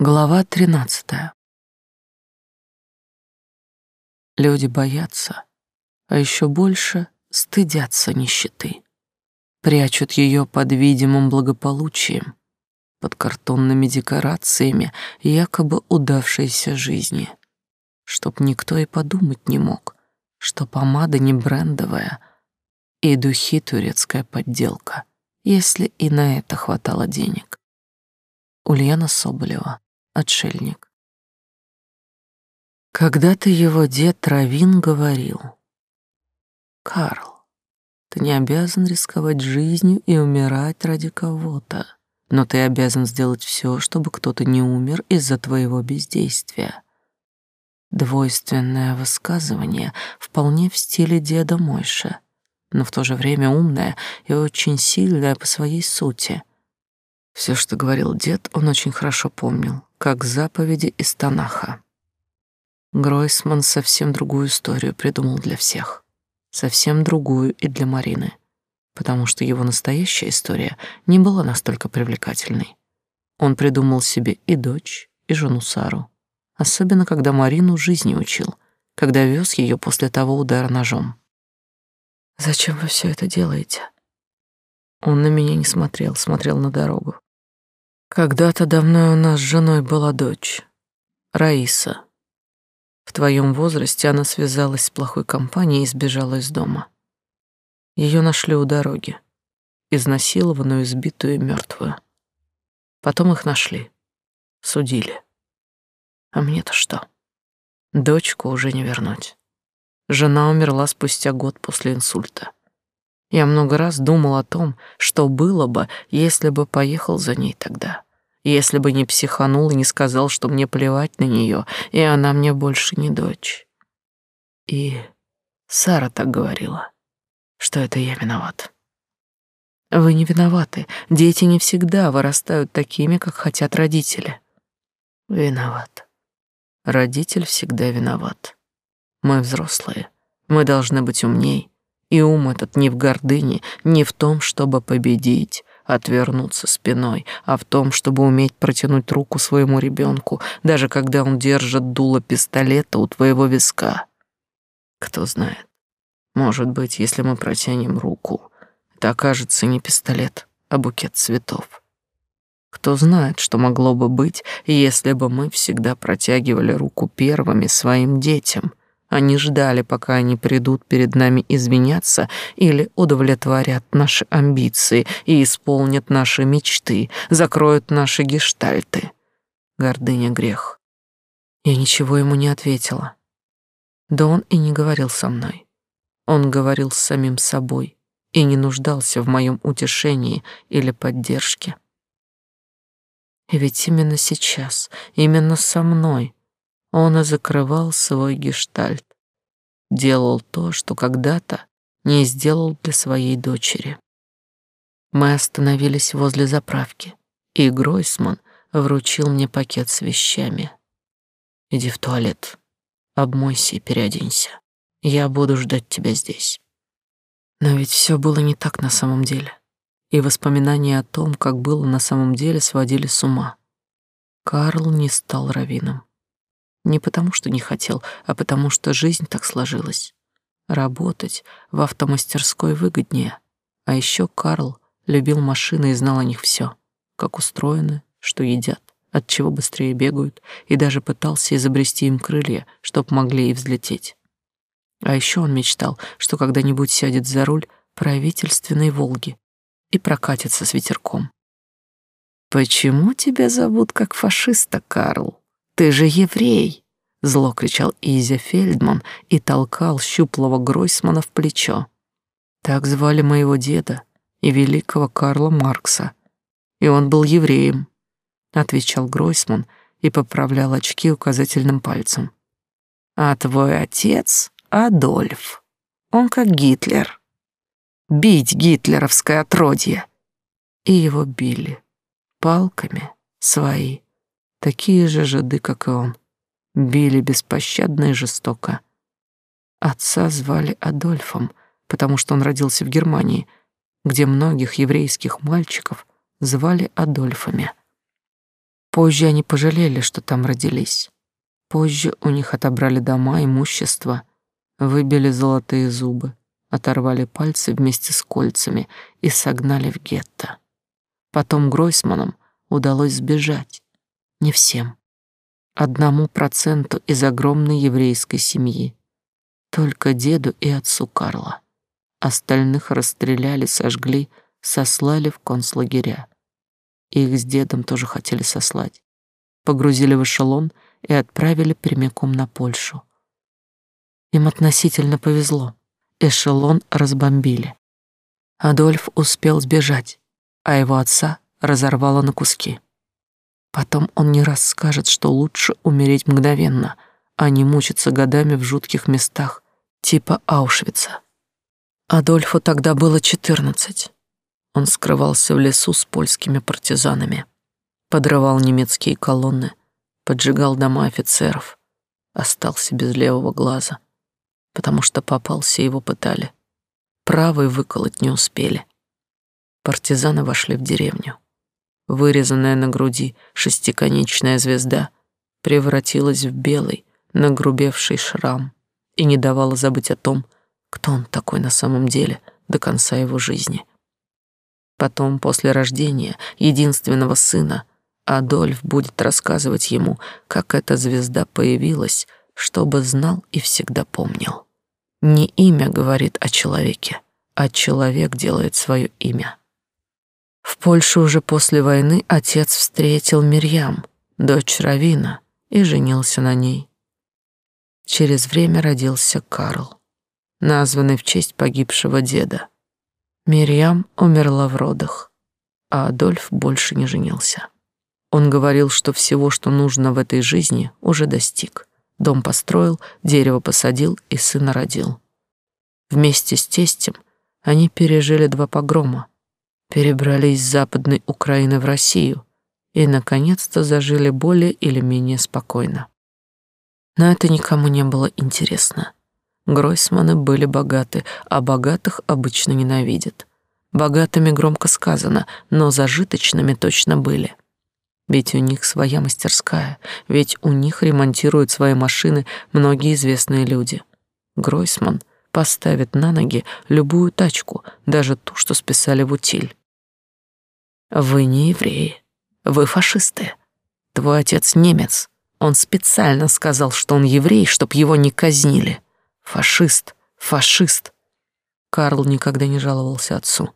Глава тринадцатая. Люди боятся, а еще больше стыдятся нищеты. Прячут ее под видимым благополучием, под картонными декорациями якобы удавшейся жизни, чтоб никто и подумать не мог, что помада не брендовая и духи турецкая подделка, если и на это хватало денег. Ульяна Соболева отшельник. Когда-то его дед Травин говорил, «Карл, ты не обязан рисковать жизнью и умирать ради кого-то, но ты обязан сделать все, чтобы кто-то не умер из-за твоего бездействия». Двойственное высказывание вполне в стиле деда Мойша, но в то же время умное и очень сильное по своей сути. Все, что говорил дед, он очень хорошо помнил, как заповеди из Танаха. Гройсман совсем другую историю придумал для всех. Совсем другую и для Марины, потому что его настоящая история не была настолько привлекательной. Он придумал себе и дочь, и жену Сару, особенно когда Марину жизни учил, когда вез ее после того удара ножом. «Зачем вы все это делаете?» Он на меня не смотрел, смотрел на дорогу. Когда-то давно у нас с женой была дочь, Раиса. В твоем возрасте она связалась с плохой компанией и сбежала из дома. Ее нашли у дороги, изнасилованную, избитую и мертвую. Потом их нашли, судили. А мне-то что? Дочку уже не вернуть. Жена умерла спустя год после инсульта. Я много раз думал о том, что было бы, если бы поехал за ней тогда. Если бы не психанул и не сказал, что мне плевать на нее, и она мне больше не дочь. И Сара так говорила, что это я виноват. Вы не виноваты. Дети не всегда вырастают такими, как хотят родители. Виноват. Родитель всегда виноват. Мы взрослые. Мы должны быть умней и ум этот не в гордыне, не в том, чтобы победить, отвернуться спиной, а в том, чтобы уметь протянуть руку своему ребенку, даже когда он держит дуло пистолета у твоего виска. Кто знает, может быть, если мы протянем руку, это окажется не пистолет, а букет цветов. Кто знает, что могло бы быть, если бы мы всегда протягивали руку первыми своим детям, они ждали, пока они придут перед нами извиняться или удовлетворят наши амбиции и исполнят наши мечты, закроют наши гештальты. Гордыня — грех. Я ничего ему не ответила. Да он и не говорил со мной. Он говорил с самим собой и не нуждался в моем утешении или поддержке. И ведь именно сейчас, именно со мной — он закрывал свой гештальт. Делал то, что когда-то не сделал для своей дочери. Мы остановились возле заправки, и Гройсман вручил мне пакет с вещами. «Иди в туалет, обмойся и переоденься. Я буду ждать тебя здесь». Но ведь все было не так на самом деле, и воспоминания о том, как было на самом деле, сводили с ума. Карл не стал раввином. Не потому, что не хотел, а потому, что жизнь так сложилась. Работать в автомастерской выгоднее. А еще Карл любил машины и знал о них все, как устроены, что едят, от чего быстрее бегают, и даже пытался изобрести им крылья, чтоб могли и взлететь. А еще он мечтал, что когда-нибудь сядет за руль правительственной «Волги» и прокатится с ветерком. «Почему тебя зовут как фашиста, Карл?» Ты же еврей!» Зло кричал Изя Фельдман и толкал щуплого Гройсмана в плечо. Так звали моего деда и великого Карла Маркса. И он был евреем, отвечал Гройсман и поправлял очки указательным пальцем. А твой отец Адольф. Он как Гитлер. Бить гитлеровское отродье. И его били палками свои такие же жиды, как и он, били беспощадно и жестоко. Отца звали Адольфом, потому что он родился в Германии, где многих еврейских мальчиков звали Адольфами. Позже они пожалели, что там родились. Позже у них отобрали дома, имущество, выбили золотые зубы, оторвали пальцы вместе с кольцами и согнали в гетто. Потом Гройсманам удалось сбежать. Не всем. Одному проценту из огромной еврейской семьи. Только деду и отцу Карла. Остальных расстреляли, сожгли, сослали в концлагеря. Их с дедом тоже хотели сослать. Погрузили в эшелон и отправили прямиком на Польшу. Им относительно повезло. Эшелон разбомбили. Адольф успел сбежать, а его отца разорвало на куски. Потом он не раз скажет, что лучше умереть мгновенно, а не мучиться годами в жутких местах, типа Аушвица. Адольфу тогда было четырнадцать. Он скрывался в лесу с польскими партизанами, подрывал немецкие колонны, поджигал дома офицеров, остался без левого глаза, потому что попался, его пытали. Правый выколоть не успели. Партизаны вошли в деревню. Вырезанная на груди шестиконечная звезда превратилась в белый, нагрубевший шрам и не давала забыть о том, кто он такой на самом деле до конца его жизни. Потом, после рождения единственного сына, Адольф будет рассказывать ему, как эта звезда появилась, чтобы знал и всегда помнил. Не имя говорит о человеке, а человек делает свое имя. В Польше уже после войны отец встретил Мирьям, дочь Равина, и женился на ней. Через время родился Карл, названный в честь погибшего деда. Мирьям умерла в родах, а Адольф больше не женился. Он говорил, что всего, что нужно в этой жизни, уже достиг. Дом построил, дерево посадил и сына родил. Вместе с тестем они пережили два погрома, перебрались с Западной Украины в Россию и, наконец-то, зажили более или менее спокойно. Но это никому не было интересно. Гройсманы были богаты, а богатых обычно ненавидят. Богатыми громко сказано, но зажиточными точно были. Ведь у них своя мастерская, ведь у них ремонтируют свои машины многие известные люди. Гройсман поставит на ноги любую тачку, даже ту, что списали в утиль. Вы не евреи. Вы фашисты. Твой отец немец. Он специально сказал, что он еврей, чтоб его не казнили. Фашист, фашист. Карл никогда не жаловался отцу.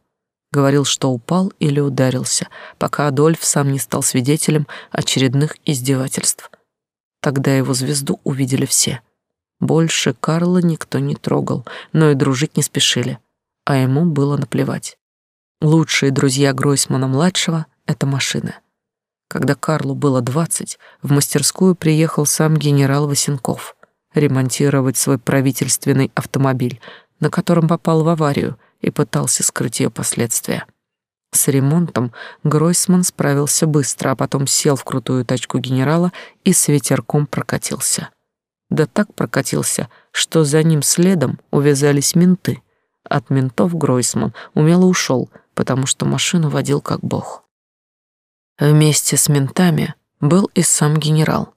Говорил, что упал или ударился, пока Адольф сам не стал свидетелем очередных издевательств. Тогда его звезду увидели все. Больше Карла никто не трогал, но и дружить не спешили, а ему было наплевать. Лучшие друзья Гройсмана-младшего — это машины. Когда Карлу было двадцать, в мастерскую приехал сам генерал Васенков ремонтировать свой правительственный автомобиль, на котором попал в аварию и пытался скрыть ее последствия. С ремонтом Гройсман справился быстро, а потом сел в крутую тачку генерала и с ветерком прокатился. Да так прокатился, что за ним следом увязались менты. От ментов Гройсман умело ушел — потому что машину водил как бог. Вместе с ментами был и сам генерал.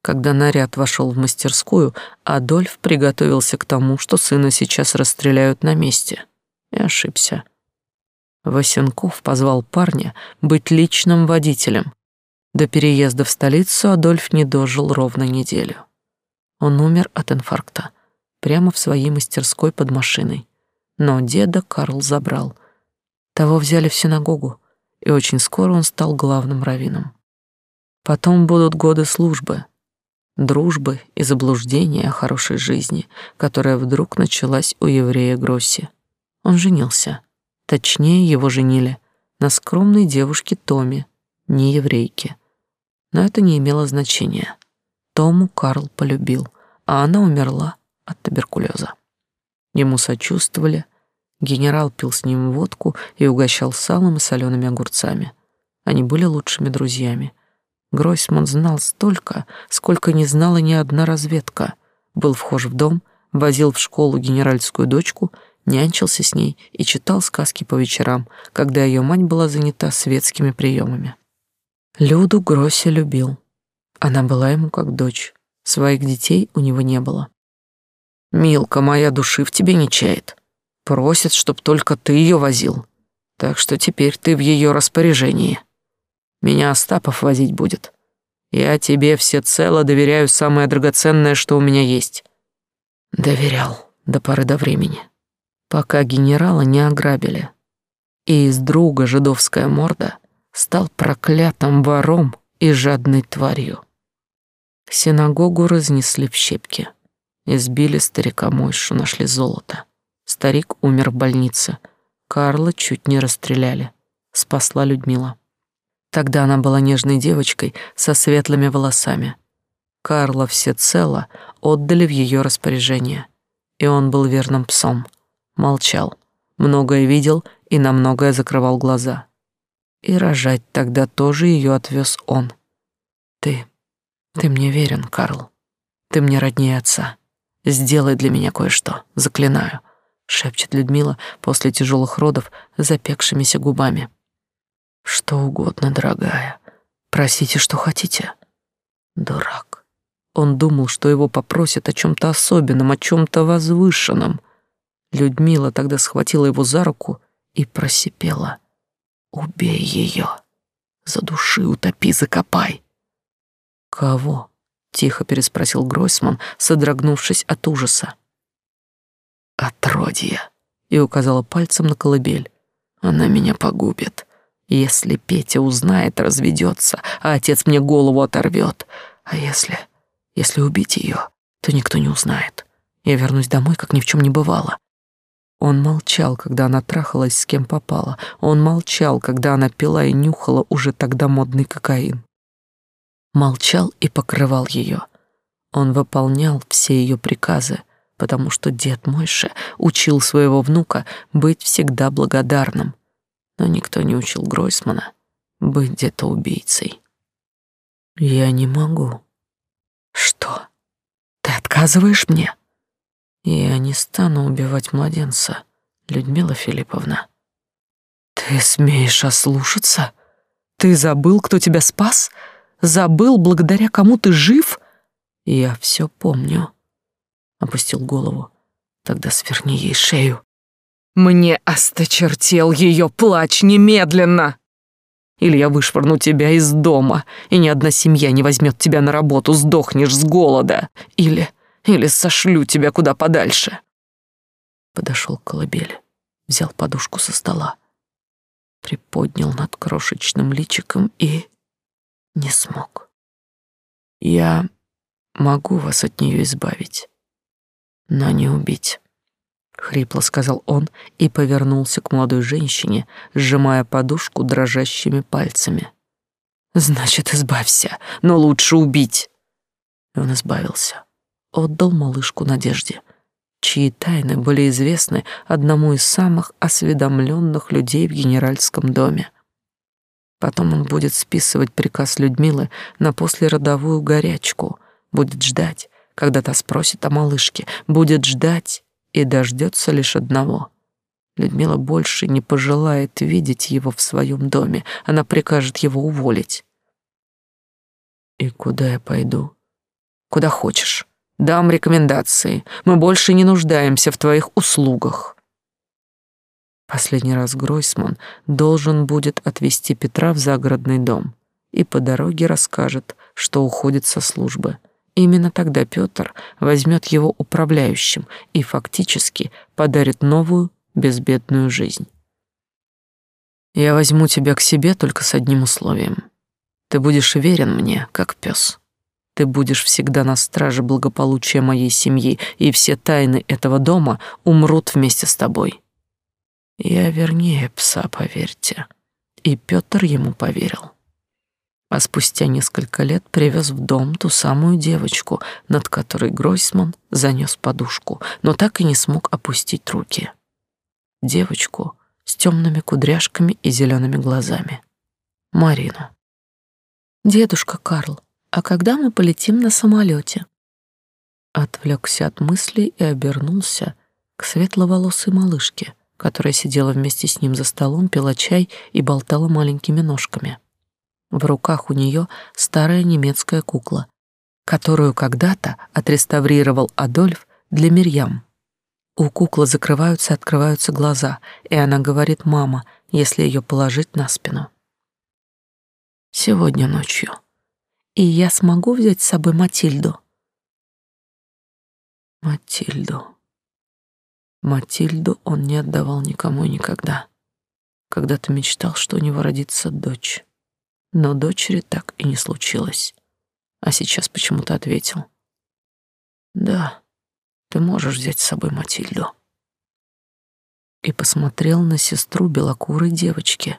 Когда наряд вошел в мастерскую, Адольф приготовился к тому, что сына сейчас расстреляют на месте. И ошибся. Васенков позвал парня быть личным водителем. До переезда в столицу Адольф не дожил ровно неделю. Он умер от инфаркта прямо в своей мастерской под машиной. Но деда Карл забрал, того взяли в синагогу, и очень скоро он стал главным раввином. Потом будут годы службы, дружбы и заблуждения о хорошей жизни, которая вдруг началась у еврея Гросси. Он женился. Точнее, его женили на скромной девушке Томе, не еврейке. Но это не имело значения. Тому Карл полюбил, а она умерла от туберкулеза. Ему сочувствовали, Генерал пил с ним водку и угощал салом и солеными огурцами. Они были лучшими друзьями. Гройсман знал столько, сколько не знала ни одна разведка. Был вхож в дом, возил в школу генеральскую дочку, нянчился с ней и читал сказки по вечерам, когда ее мать была занята светскими приемами. Люду Гросси любил. Она была ему как дочь. Своих детей у него не было. Милка моя души в тебе не чает. Просит, чтоб только ты ее возил. Так что теперь ты в ее распоряжении. Меня Остапов возить будет. Я тебе всецело доверяю самое драгоценное, что у меня есть. Доверял до поры до времени, пока генерала не ограбили. И из друга жидовская морда стал проклятым вором и жадной тварью. Синагогу разнесли в щепки. Избили старика Мойшу, нашли золото. Старик умер в больнице. Карла чуть не расстреляли. Спасла Людмила. Тогда она была нежной девочкой со светлыми волосами. Карла всецело отдали в ее распоряжение. И он был верным псом. Молчал. Многое видел и на многое закрывал глаза. И рожать тогда тоже ее отвез он. Ты, ты мне верен, Карл. Ты мне роднее отца. Сделай для меня кое-что, заклинаю, шепчет Людмила после тяжелых родов запекшимися губами. Что угодно, дорогая. Просите, что хотите. Дурак. Он думал, что его попросят о чем то особенном, о чем то возвышенном. Людмила тогда схватила его за руку и просипела: "Убей ее, Задуши, утопи, закопай". Кого? тихо переспросил Гройсман, содрогнувшись от ужаса. Отродье, и указала пальцем на колыбель. Она меня погубит. Если Петя узнает, разведется, а отец мне голову оторвет. А если... если убить ее, то никто не узнает. Я вернусь домой, как ни в чем не бывало. Он молчал, когда она трахалась с кем попала. Он молчал, когда она пила и нюхала уже тогда модный кокаин молчал и покрывал ее. Он выполнял все ее приказы, потому что дед Мойша учил своего внука быть всегда благодарным. Но никто не учил Гройсмана быть где-то убийцей. Я не могу. Что? Ты отказываешь мне? Я не стану убивать младенца, Людмила Филипповна. Ты смеешь ослушаться? Ты забыл, кто тебя спас? — Забыл, благодаря кому ты жив? Я все помню. Опустил голову. Тогда сверни ей шею. Мне осточертел ее плач немедленно. Или я вышвырну тебя из дома, и ни одна семья не возьмет тебя на работу, сдохнешь с голода. Или... или сошлю тебя куда подальше. Подошел к колыбели, взял подушку со стола, приподнял над крошечным личиком и не смог. Я могу вас от нее избавить, но не убить. Хрипло сказал он и повернулся к молодой женщине, сжимая подушку дрожащими пальцами. «Значит, избавься, но лучше убить!» И он избавился, отдал малышку Надежде, чьи тайны были известны одному из самых осведомленных людей в генеральском доме. Потом он будет списывать приказ Людмилы на послеродовую горячку, будет ждать, когда та спросит о малышке, будет ждать и дождется лишь одного. Людмила больше не пожелает видеть его в своем доме, она прикажет его уволить. И куда я пойду? Куда хочешь. Дам рекомендации. Мы больше не нуждаемся в твоих услугах. Последний раз Гройсман должен будет отвезти Петра в загородный дом и по дороге расскажет, что уходит со службы. Именно тогда Петр возьмет его управляющим и фактически подарит новую безбедную жизнь. Я возьму тебя к себе только с одним условием. Ты будешь верен мне, как пес. Ты будешь всегда на страже благополучия моей семьи, и все тайны этого дома умрут вместе с тобой. Я вернее пса, поверьте. И Петр ему поверил. А спустя несколько лет привез в дом ту самую девочку, над которой Гройсман занес подушку, но так и не смог опустить руки. Девочку с темными кудряшками и зелеными глазами. Марину. «Дедушка Карл, а когда мы полетим на самолете?» Отвлекся от мыслей и обернулся к светловолосой малышке — которая сидела вместе с ним за столом, пила чай и болтала маленькими ножками. В руках у нее старая немецкая кукла, которую когда-то отреставрировал Адольф для Мирьям. У куклы закрываются и открываются глаза, и она говорит «мама», если ее положить на спину. Сегодня ночью. И я смогу взять с собой Матильду? Матильду. Матильду он не отдавал никому никогда. Когда-то мечтал, что у него родится дочь. Но дочери так и не случилось. А сейчас почему-то ответил. «Да, ты можешь взять с собой Матильду». И посмотрел на сестру белокурой девочки.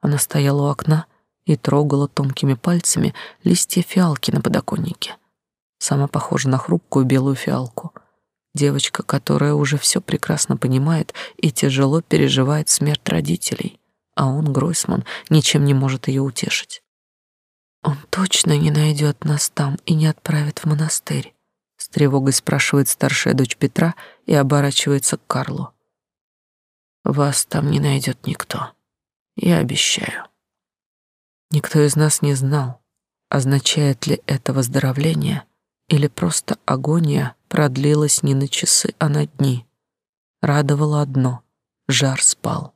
Она стояла у окна, и трогала тонкими пальцами листья фиалки на подоконнике. Сама похожа на хрупкую белую фиалку. Девочка, которая уже все прекрасно понимает и тяжело переживает смерть родителей, а он, Гройсман, ничем не может ее утешить. Он точно не найдет нас там и не отправит в монастырь. С тревогой спрашивает старшая дочь Петра и оборачивается к Карлу. Вас там не найдет никто. Я обещаю. Никто из нас не знал, означает ли это выздоровление или просто агония продлилась не на часы, а на дни. Радовало одно — жар спал.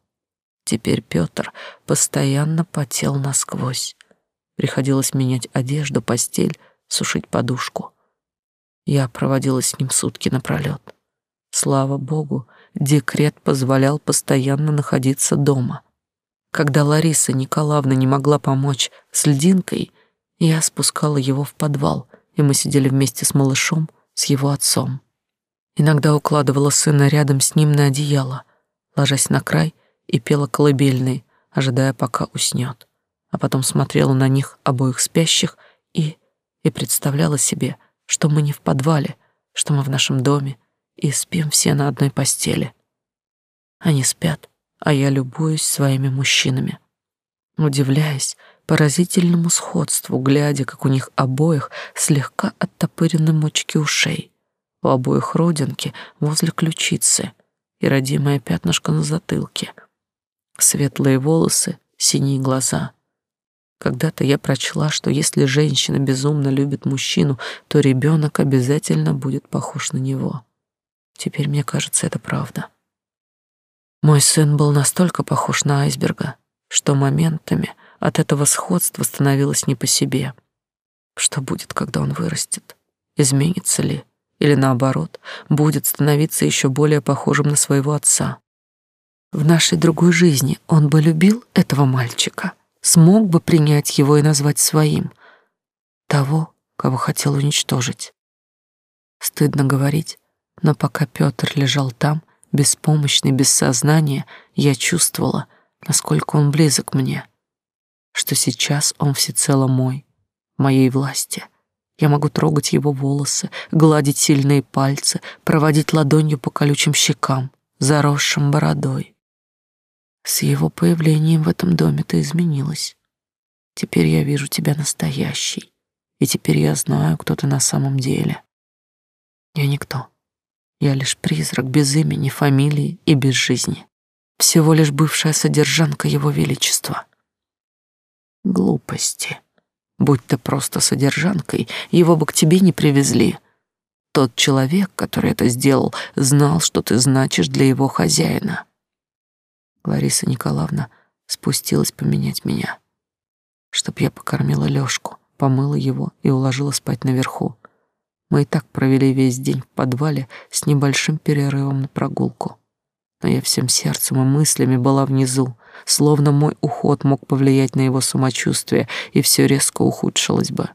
Теперь Пётр постоянно потел насквозь. Приходилось менять одежду, постель, сушить подушку. Я проводила с ним сутки напролёт. Слава богу, декрет позволял постоянно находиться дома — когда Лариса Николаевна не могла помочь с льдинкой, я спускала его в подвал, и мы сидели вместе с малышом, с его отцом. Иногда укладывала сына рядом с ним на одеяло, ложась на край и пела колыбельный, ожидая, пока уснет. А потом смотрела на них, обоих спящих, и... и представляла себе, что мы не в подвале, что мы в нашем доме и спим все на одной постели. Они спят, а я любуюсь своими мужчинами, удивляясь поразительному сходству, глядя, как у них обоих слегка оттопырены мочки ушей, у обоих родинки возле ключицы и родимое пятнышко на затылке, светлые волосы, синие глаза. Когда-то я прочла, что если женщина безумно любит мужчину, то ребенок обязательно будет похож на него. Теперь мне кажется, это правда. Мой сын был настолько похож на айсберга, что моментами от этого сходства становилось не по себе. Что будет, когда он вырастет? Изменится ли? Или наоборот, будет становиться еще более похожим на своего отца? В нашей другой жизни он бы любил этого мальчика, смог бы принять его и назвать своим, того, кого хотел уничтожить. Стыдно говорить, но пока Петр лежал там, беспомощный, без сознания, я чувствовала, насколько он близок мне, что сейчас он всецело мой, моей власти. Я могу трогать его волосы, гладить сильные пальцы, проводить ладонью по колючим щекам, заросшим бородой. С его появлением в этом доме ты изменилась. Теперь я вижу тебя настоящей, и теперь я знаю, кто ты на самом деле. Я никто. Я лишь призрак без имени, фамилии и без жизни. Всего лишь бывшая содержанка его величества. Глупости. Будь ты просто содержанкой, его бы к тебе не привезли. Тот человек, который это сделал, знал, что ты значишь для его хозяина. Лариса Николаевна спустилась поменять меня, чтоб я покормила Лёшку, помыла его и уложила спать наверху. Мы и так провели весь день в подвале с небольшим перерывом на прогулку. Но я всем сердцем и мыслями была внизу, словно мой уход мог повлиять на его самочувствие, и все резко ухудшилось бы.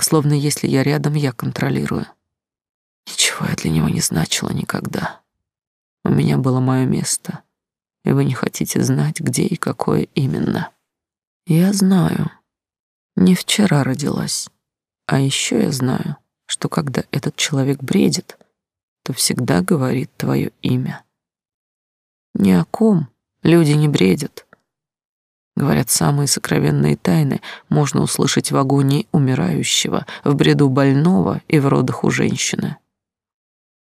Словно если я рядом, я контролирую. Ничего я для него не значила никогда. У меня было мое место, и вы не хотите знать, где и какое именно. Я знаю. Не вчера родилась, а еще я знаю, что когда этот человек бредит, то всегда говорит твое имя. Ни о ком люди не бредят. Говорят, самые сокровенные тайны можно услышать в агонии умирающего, в бреду больного и в родах у женщины.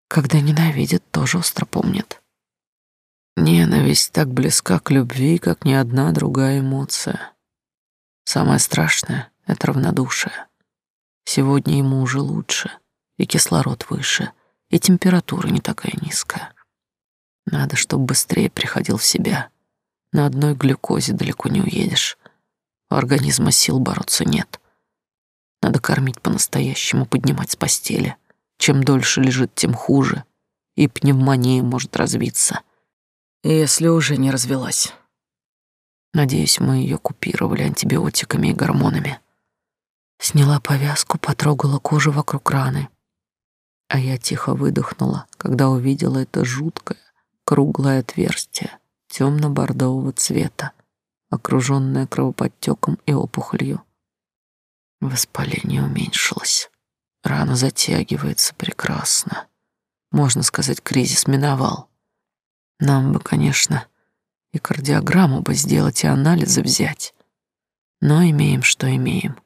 Когда ненавидят, тоже остро помнят. Ненависть так близка к любви, как ни одна другая эмоция. Самое страшное — это равнодушие. Сегодня ему уже лучше, и кислород выше, и температура не такая низкая. Надо, чтобы быстрее приходил в себя. На одной глюкозе далеко не уедешь. У организма сил бороться нет. Надо кормить по-настоящему, поднимать с постели. Чем дольше лежит, тем хуже. И пневмония может развиться. Если уже не развелась. Надеюсь, мы ее купировали антибиотиками и гормонами. Сняла повязку, потрогала кожу вокруг раны. А я тихо выдохнула, когда увидела это жуткое, круглое отверстие темно-бордового цвета, окруженное кровоподтеком и опухолью. Воспаление уменьшилось. Рана затягивается прекрасно. Можно сказать, кризис миновал. Нам бы, конечно, и кардиограмму бы сделать, и анализы взять. Но имеем, что имеем.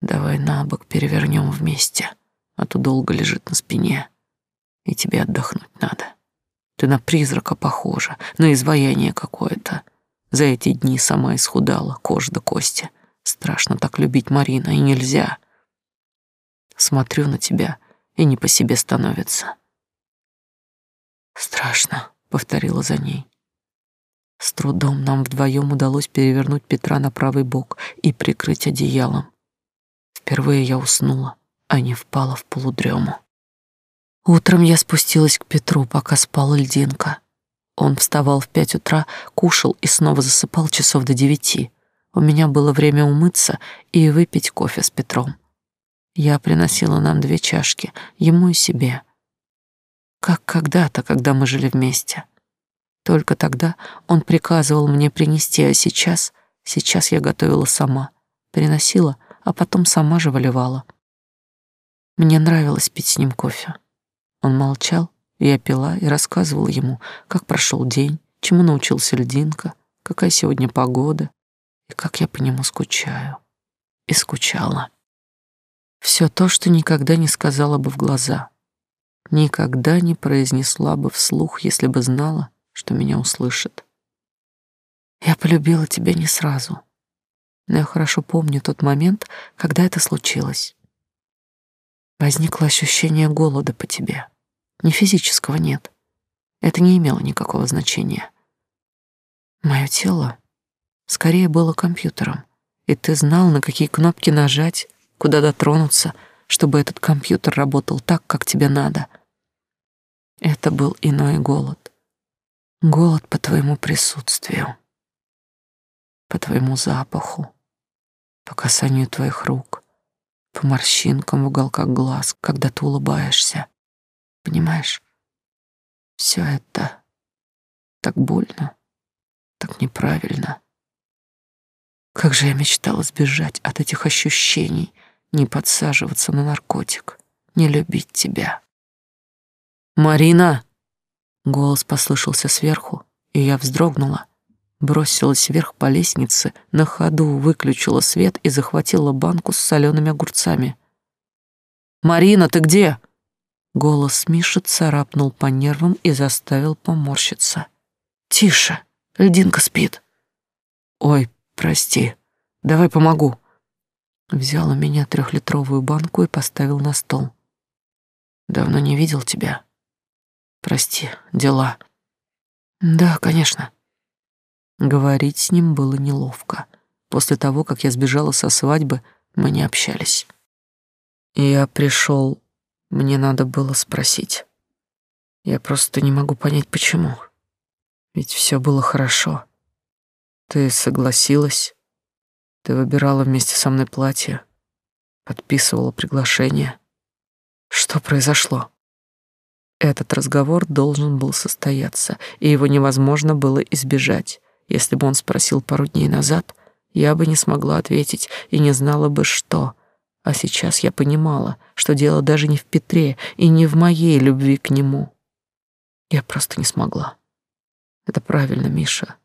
Давай на бок перевернем вместе, а то долго лежит на спине, и тебе отдохнуть надо. Ты на призрака похожа, на изваяние какое-то. За эти дни сама исхудала, кожа до кости. Страшно так любить Марина, и нельзя. Смотрю на тебя, и не по себе становится. Страшно, повторила за ней. С трудом нам вдвоем удалось перевернуть Петра на правый бок и прикрыть одеялом. Впервые я уснула, а не впала в полудрему. Утром я спустилась к Петру, пока спал льдинка. Он вставал в пять утра, кушал и снова засыпал часов до девяти. У меня было время умыться и выпить кофе с Петром. Я приносила нам две чашки, ему и себе. Как когда-то, когда мы жили вместе. Только тогда он приказывал мне принести, а сейчас, сейчас я готовила сама. Приносила, а потом сама же выливала. Мне нравилось пить с ним кофе. Он молчал, я пила и рассказывала ему, как прошел день, чему научился льдинка, какая сегодня погода и как я по нему скучаю. И скучала. Все то, что никогда не сказала бы в глаза, никогда не произнесла бы вслух, если бы знала, что меня услышит. Я полюбила тебя не сразу, но я хорошо помню тот момент, когда это случилось. Возникло ощущение голода по тебе. Не физического нет. Это не имело никакого значения. Мое тело скорее было компьютером, и ты знал, на какие кнопки нажать, куда дотронуться, чтобы этот компьютер работал так, как тебе надо. Это был иной голод. Голод по твоему присутствию, по твоему запаху, по касанию твоих рук, по морщинкам в уголках глаз, когда ты улыбаешься. Понимаешь? Все это так больно, так неправильно. Как же я мечтала сбежать от этих ощущений, не подсаживаться на наркотик, не любить тебя. «Марина!» Голос послышался сверху, и я вздрогнула. Бросилась вверх по лестнице, на ходу выключила свет и захватила банку с солеными огурцами. «Марина, ты где?» Голос Миши царапнул по нервам и заставил поморщиться. «Тише, льдинка спит». «Ой, прости, давай помогу». Взял у меня трехлитровую банку и поставил на стол. «Давно не видел тебя». Прости, дела. Да, конечно. Говорить с ним было неловко. После того, как я сбежала со свадьбы, мы не общались. Я пришел, мне надо было спросить. Я просто не могу понять, почему. Ведь все было хорошо. Ты согласилась. Ты выбирала вместе со мной платье, подписывала приглашение. Что произошло? Этот разговор должен был состояться, и его невозможно было избежать. Если бы он спросил пару дней назад, я бы не смогла ответить и не знала бы, что. А сейчас я понимала, что дело даже не в Петре и не в моей любви к нему. Я просто не смогла. Это правильно, Миша.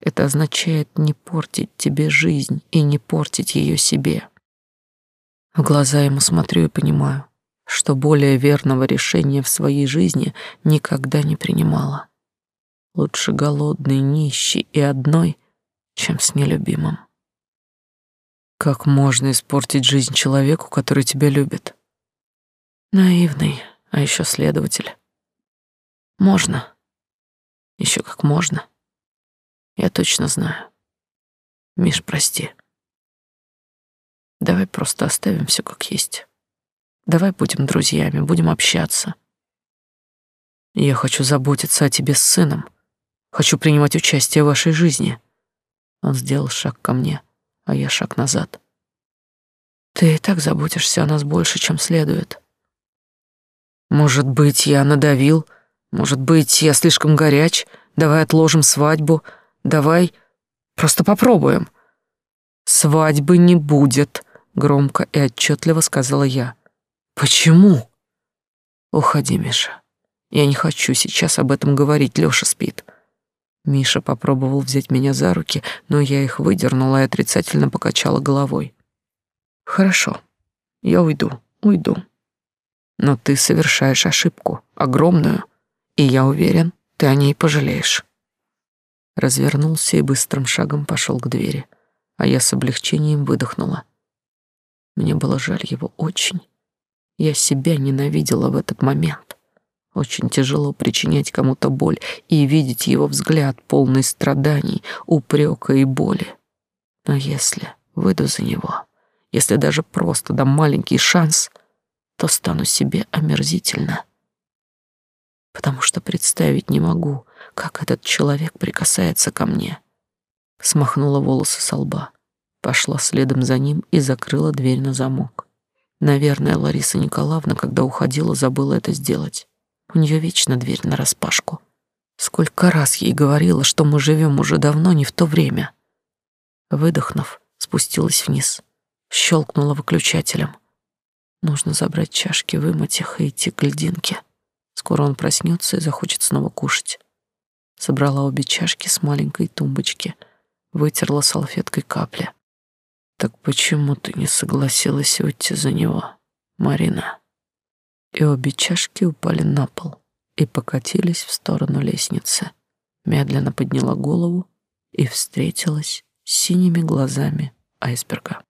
Это означает не портить тебе жизнь и не портить ее себе. В глаза ему смотрю и понимаю, что более верного решения в своей жизни никогда не принимала. Лучше голодный, нищий и одной, чем с нелюбимым. Как можно испортить жизнь человеку, который тебя любит? Наивный, а еще следователь. Можно. Еще как можно. Я точно знаю. Миш, прости. Давай просто оставим все как есть. Давай будем друзьями, будем общаться. Я хочу заботиться о тебе с сыном. Хочу принимать участие в вашей жизни. Он сделал шаг ко мне, а я шаг назад. Ты и так заботишься о нас больше, чем следует. Может быть, я надавил, может быть, я слишком горяч. Давай отложим свадьбу. Давай просто попробуем. Свадьбы не будет, громко и отчетливо сказала я. Почему? Уходи, Миша. Я не хочу сейчас об этом говорить, Лёша спит. Миша попробовал взять меня за руки, но я их выдернула и отрицательно покачала головой. Хорошо. Я уйду, уйду. Но ты совершаешь ошибку, огромную, и я уверен, ты о ней пожалеешь. Развернулся и быстрым шагом пошел к двери, а я с облегчением выдохнула. Мне было жаль его очень. Я себя ненавидела в этот момент. Очень тяжело причинять кому-то боль и видеть его взгляд, полный страданий, упрека и боли. Но если выйду за него, если даже просто дам маленький шанс, то стану себе омерзительно. Потому что представить не могу, как этот человек прикасается ко мне. Смахнула волосы со лба, пошла следом за ним и закрыла дверь на замок. Наверное, Лариса Николаевна, когда уходила, забыла это сделать. У нее вечно дверь нараспашку. Сколько раз ей говорила, что мы живем уже давно не в то время. Выдохнув, спустилась вниз, щелкнула выключателем. Нужно забрать чашки, вымыть их и идти к льдинке. Скоро он проснется и захочет снова кушать. Собрала обе чашки с маленькой тумбочки, вытерла салфеткой капли. Так почему ты не согласилась уйти за него, Марина? и обе чашки упали на пол и покатились в сторону лестницы. Медленно подняла голову и встретилась с синими глазами айсберга.